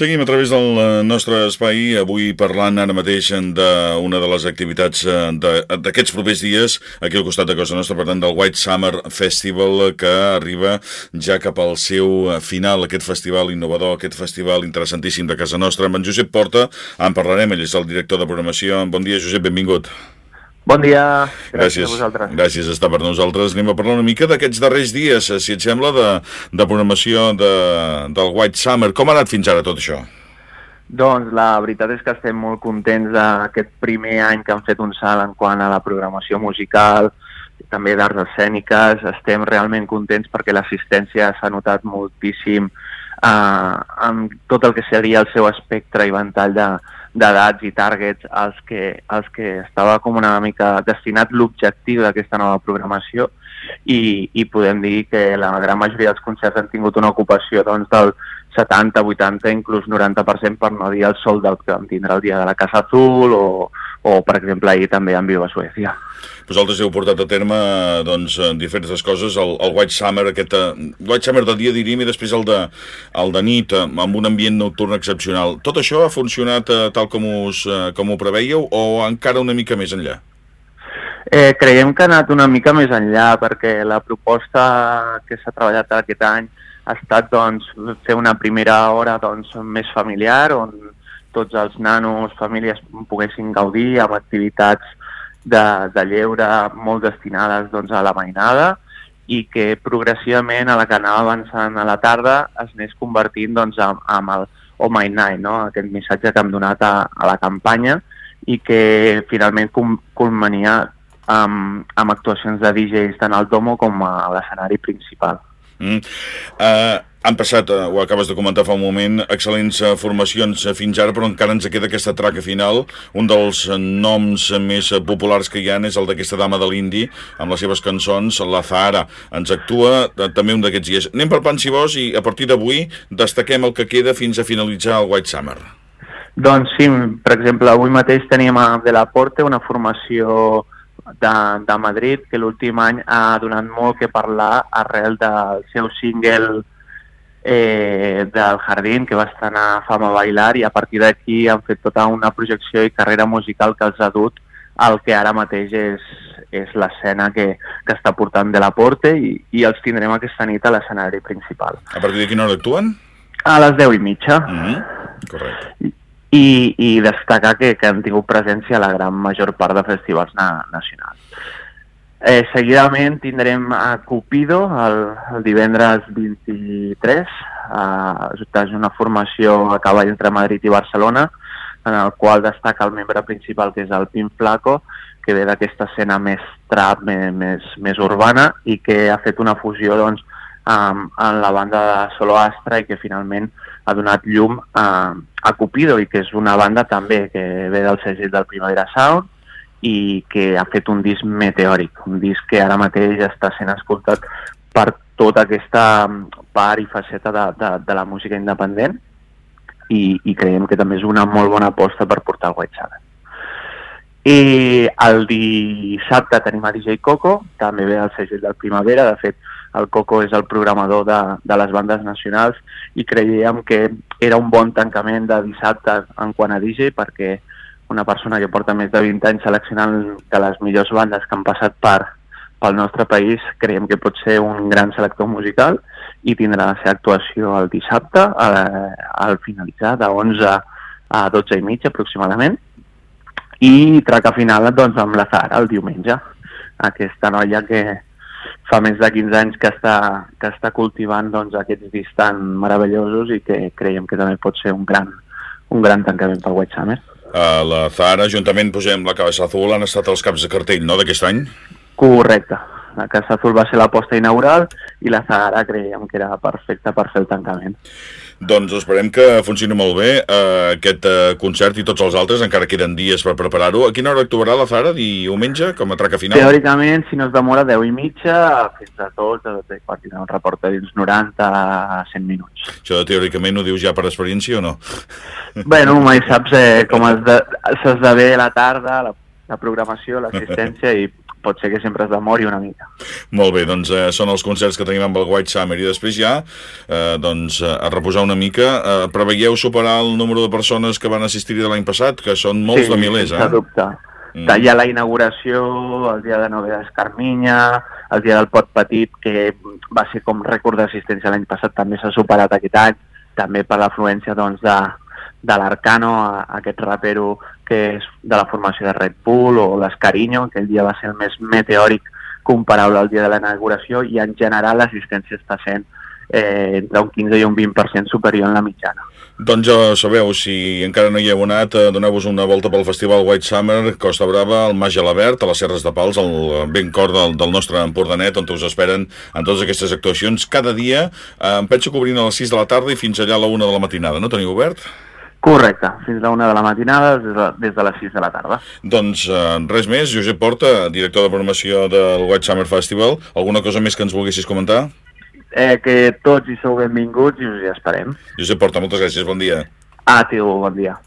Seguim a través del eh, nostre espai, avui parlant ara mateix d'una de les activitats eh, d'aquests propers dies, aquí al costat de Cosa Nostra, per tant, del White Summer Festival, que arriba ja cap al seu final, aquest festival innovador, aquest festival interessantíssim de Casa Nostra. Amb en Josep Porta en parlarem, ell és el director de programació. Bon dia, Josep, benvingut. Bon dia, gràcies, gràcies a vosaltres. Gràcies a estar per nosaltres. Anem a parlar una mica d'aquests darrers dies, si et sembla, de, de programació de, del White Summer. Com ha anat fins ara tot això? Doncs la veritat és que estem molt contents d'aquest primer any que han fet un salt en quant a la programació musical, també d'arts escèniques. Estem realment contents perquè l'assistència s'ha notat moltíssim eh, amb tot el que seria el seu espectre i ventall de, d'edats i targets als que, als que estava com una mica destinat l'objectiu d'aquesta nova programació i, i podem dir que la gran majoria dels concerts han tingut una ocupació doncs, del 70, 80, inclús 90% per no dir el sol del que vam tindre el dia de la Casa Azul o, o per exemple ahir també en Viva Suècia. Vosaltres heu portat a terme doncs, diferents coses, el, el White Summer, aquest, uh, White Summer de dia diríem i després el de, el de nit, uh, amb un ambient nocturn excepcional. Tot això ha funcionat uh, tal com, us, uh, com ho preveieu o encara una mica més enllà? Eh, creiem que ha anat una mica més enllà perquè la proposta que s'ha treballat aquest any ha estat doncs, fer una primera hora doncs, més familiar on tots els nanos, famílies poguessin gaudir amb activitats de, de lleure molt destinades doncs, a la mainada i que progressivament a la que anava avançant a la tarda es anés convertint doncs, amb, amb el Oh My Night, no? aquest missatge que hem donat a, a la campanya i que finalment culmania amb, amb actuacions de DJs tant al Domo com a l'escenari principal. Mm. Uh, han passat, uh, ho acabes de comentar fa un moment, excel·lents uh, formacions fins ara, però encara ens queda aquesta traca final. Un dels noms més populars que hi ha és el d'aquesta dama de l'Indi, amb les seves cançons, la Zahara. Ens actua també un d'aquests dies. Anem per pan, si vols, i a partir d'avui destaquem el que queda fins a finalitzar el White Summer. Doncs sí, per exemple, avui mateix teníem a De La Porte una formació de, de Madrid, que l'últim any ha donat molt que parlar arrel del seu single eh, del Jardín, que va estrenar Fama Bailar, i a partir d'aquí han fet tota una projecció i carrera musical que els ha dut al que ara mateix és, és l'escena que, que està portant de la Porte i, i els tindrem aquesta nit a l'escenari principal. A partir de quina hora actuen? A les 10 i mitja. Mm -hmm. Correcte i, i destacar que, que han tingut presència a la gran major part de festivals na nacionals. Eh, seguidament tindrem a Cupido el, el divendres 23, eh, és una formació a cavall entre Madrid i Barcelona, en el qual destaca el membre principal que és el Pim Flaco, que ve d'aquesta escena més trap, més, més, més urbana i que ha fet una fusió doncs, amb, amb la banda de Solo Astra i que finalment ha donat llum a, a Cupido i que és una banda també que ve del segell del Primavera Sound i que ha fet un disc meteòric, un disc que ara mateix està sent escoltat per tota aquesta part i faceta de, de, de la música independent i, i creiem que també és una molt bona aposta per portar el White Sabbath. I el dissabte tenim a DJ Coco, també ve del segell del Primavera, de fet el Coco és el programador de, de les bandes nacionals i creiem que era un bon tancament de dissabte en quant a DJ perquè una persona que porta més de 20 anys seleccionant de les millors bandes que han passat per, pel nostre país creiem que pot ser un gran selector musical i tindrà la seva actuació el dissabte al, al finalitzar de 11 a 12 i mitja aproximadament i traca final doncs, amb la Zara el diumenge. Aquesta noia que, fa més de 15 anys que està, que està cultivant doncs, aquests discs tan meravellosos i que creiem que també pot ser un gran, un gran tancament pel White Summer. Uh, la Zara, juntament posem la Cabeza Azul, han estat els caps de cartell, no?, d'aquest any? Correcte. La Casa Azul va ser l'aposta inaugural i la Zara creiem que era perfecta per fer el tancament. Doncs esperem que funcioni molt bé eh, aquest eh, concert i tots els altres, encara queden dies per preparar-ho. A quina hora actuarà la Zara? Diumenge, com a traca final? Teòricament, si no es demora 10 i mitja, fins a tots, a quan tindrà un reporte dins 90 a 100 minuts. Això teòricament ho dius ja per experiència o no? Bueno, mai saps eh, com s'esdevé la tarda, la, la programació, l'assistència i pot ser que sempre es demori una mica. Molt bé, doncs eh, són els concerts que tenim amb el White Summer i després ja eh, doncs, eh, a reposar una mica. Eh, preveieu superar el número de persones que van assistir de l'any passat, que són molts sí, de milers, eh? dubte. Mm. Hi ha la inauguració, el dia de Novedes Carminya, el dia del Pot Petit, que va ser com rècord d'assistència l'any passat, també s'ha superat aquest any, també per l'afluència doncs, de, de l'Arcano, aquest rapero que és de la formació de Red Bull, o l'Escarinyo, que el dia va ser el més meteòric comparable al dia de la inauguració, i en general l'assistència està sent eh, entre un 15 i un 20% superior en la mitjana. Doncs ja sabeu, si encara no hi heu anat, eh, doneu-vos una volta pel Festival White Summer, Costa Brava, al Mas Gelabert, a les Serres de Pals, al ben cor del, del nostre Empordanet, on us esperen en totes aquestes actuacions. Cada dia, eh, em penso que obrin a les 6 de la tarda i fins allà a la 1 de la matinada, no teniu obert? Correcte, fins a la 1 de la matinada, des de, des de les 6 de la tarda. Doncs eh, res més, Josep Porta, director de programació del White Summer Festival. Alguna cosa més que ens volguessis comentar? Eh, que tots hi sou benvinguts i us hi esperem. Josep Porta, moltes gràcies, bon dia. Ah, tio, bon dia.